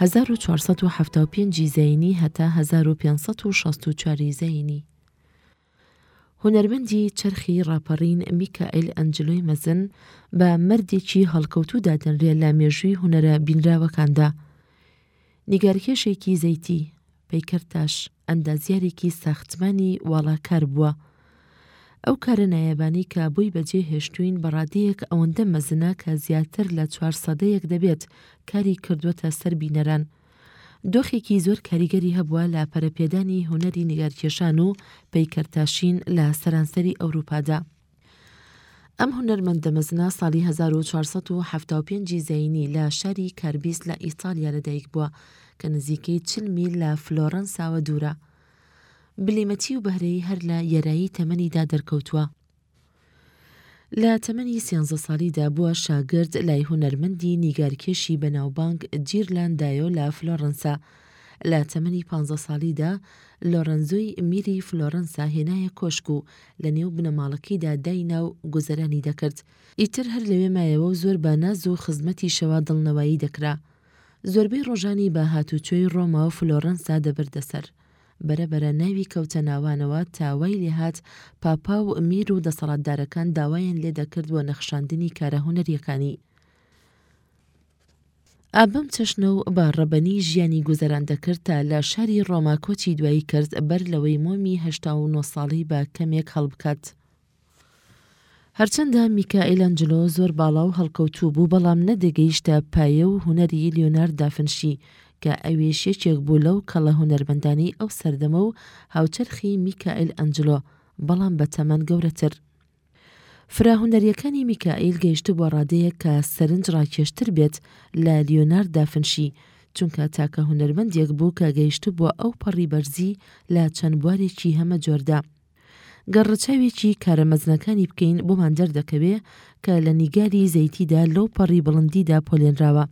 هەزار و چوار سەد و حەفتا و پێنج ی زەینی هەتا هەزار و پێنج سەد و شەست و چوار ی زەینی. هونەرمەندی چەرخی ڕاپەڕین میکائیل ئەنجلۆی مەزن بە مەردێکی هەڵکەوتوو دادەنرێ لە مێژووی هونەرە بینراوەکاندا. نیگارکێشێکی زەیتی، پەیکەرتاش ئەندازیارێکی ساختمانی واڵاکار بووە. ئەو کارە نایابانەی کە بۆی بەجێ هێشتووین بە ڕادەیەک ئەوەندە مەزنە کە زیاتر لە چوار سەدەیەک دەبێت کاری کردووەتە سەر بینەران. دۆخێکی زۆر کاریگەری هەبووە لە پەرەپێدانی هونەری نیگارکێشان و پەیکەرتاشین لە سەرانسەری ئەوروپادا. ئەم هونەرمەندە مەزنە ساڵی هەزار و چوار سەد و حەفتا و پێنج ی زەینی لە شاری کاربیس لە ئیتالیا لەدایک بووە کە نزیکەی چل میل لە فلۆرەنساوە دوورە. بلیمەتی و بەهرەی هەر لە یەرایی تەمەنیدا دەرکەوتووە. لە تەمەنی سێنزە ساڵیدا بووە شاگرد لای هونەرمەندی نیگارکێشی بەناوبانگ جیرلان دایۆ لە فلۆرەنسا، لە تەمەنی پانزە ساڵیدا لۆرەنزۆی میری فلۆرەنسا هێنایە کۆشک و لە نێو بنەماڵەکەیدا داینا و گوزەرانی دەکرد. ئیتر هەر لەوێ مایەوە و زۆر بە ناز و خزمەتیشەوە دڵنەوایی دەکرا. زۆربەی ڕۆژانی بە هاتوچۆی ڕۆما و فلۆرەنسا دەبردە سەر. بەرە بەرە ناوی کەوتە ناوانەوە تا وای لێهات پاپا و میر و دەسەڵاتدارەکان داوایان لێ دەکرد بۆ نەخشاندنی کارە هونەرییەکانی. ئا بەم چەشنە و بە ڕەبەنی ژیانی گوزەران دەکرد تا لە شاری ڕۆما کۆچی دوایی کرد بەر لەوەی مۆمی هەشتا و نۆ ساڵی بە کەمێک هەڵبکات. هەرچەندە میکائیلانجلۆ زۆر باڵا و هەڵکەوتوو بوو بەڵام نەدەگەیشتە پایە و هونەری لیۆنارد دافنشی کە ئەویش یەکێک بوو لەو کەڵە هونەرمەندانەی ئەو سەردەمە و هاوچەرخی میکائیل ئەنجلۆ بەڵام بە تەمەن گەورەتر. فرە هونەرییەکانی میکائیل گەیشتبووە ڕادەیەک کە سەرنج ڕاکێشتر بێت لە لیۆنارد دافنشی، چونکە تاکە هونەرمەندێک بوو کە گەیشتبووە ئەو پەڕی بەرزی لە چەند بوارێکی هەمە جۆردا. گەر ڕچاوێکی کارە مەزنەکانی بکەین بۆمان دەردەکەوێ کە لە نیگاری زەیتیدا لەو پەڕی بڵندیدا پۆلێنراوە،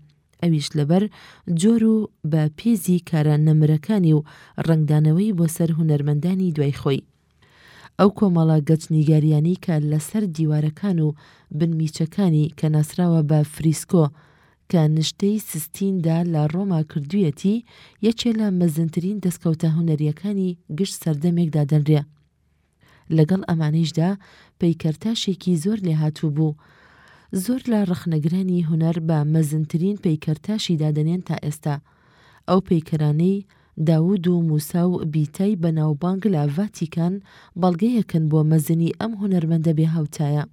ئەویش لەبەر جۆر و بە پیزی کارە نەمرەکانی و ڕەنگدانەوەی بۆ سەر هونەرمەندانی دوای خۆی. ئەو کۆمەڵە گەچ نیگارییانەی کە لە سەر دیوارەکان و بن میچەکانی کە ناسراوە بە فریسکۆ کە نشتەی سستین دا لە ڕۆما کردوویەتی، یەکێ لە مەزنترین دەسکەوتە هونەرییەکانی گشت سەردەمێک دادەنرێ. لەگەڵ ئەمانەیشدا پەیکەرتاشێکی زۆر لێهاتوو بوو. زۆر لە ڕەخنەگرانی هونەر بە مەزنترین پەیکەرتاشی دادەنێن تا ئێستا ئەو پەیکەرانەی داوود و موسا و بیتای بەناوبانگ لە ڤاتیکان بەڵگەیەکن بۆ مەزنی ئەم هونەرمەندە بێ هاوتایە.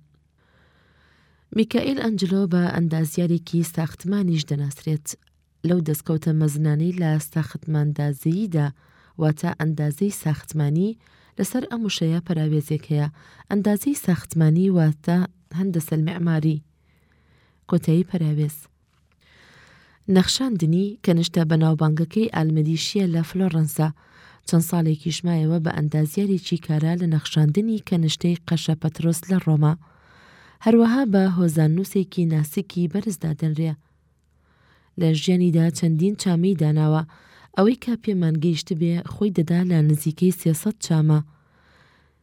میکائیل ئەنجلۆ بە ئەندازیارێکی ساختمانیش دەناسرێت. لەو دەستکەوتە مەزنانەی لە ساختماندازییدا، واتە ئەندازەی ساختمانی، لەسەر ئەم وشەیە پەراوێزێک هەیە، ئەندازەی ساختمانی واتە هندسە المعماری. کۆتایی پەراوێز. نەخشاندنی کەنشتە بەناوبانگەکەی ئالمەدیشیە لە فلۆرەنسا، چەند ساڵێکیش مایەوە بە ئەندازیارێکی کارا لە نەخشاندنی کەنشتەی قەشە پەترۆس لە ڕۆما. هەروەها بە هۆزاننووسێکی ناسکی بەرز دادەنرێ. لە ژیانیدا چەندین چامەی داناوە، ئەوەی کە پێمان گەیشتبێ خۆی دەدا لە نزیکەی سێ سەد چامە.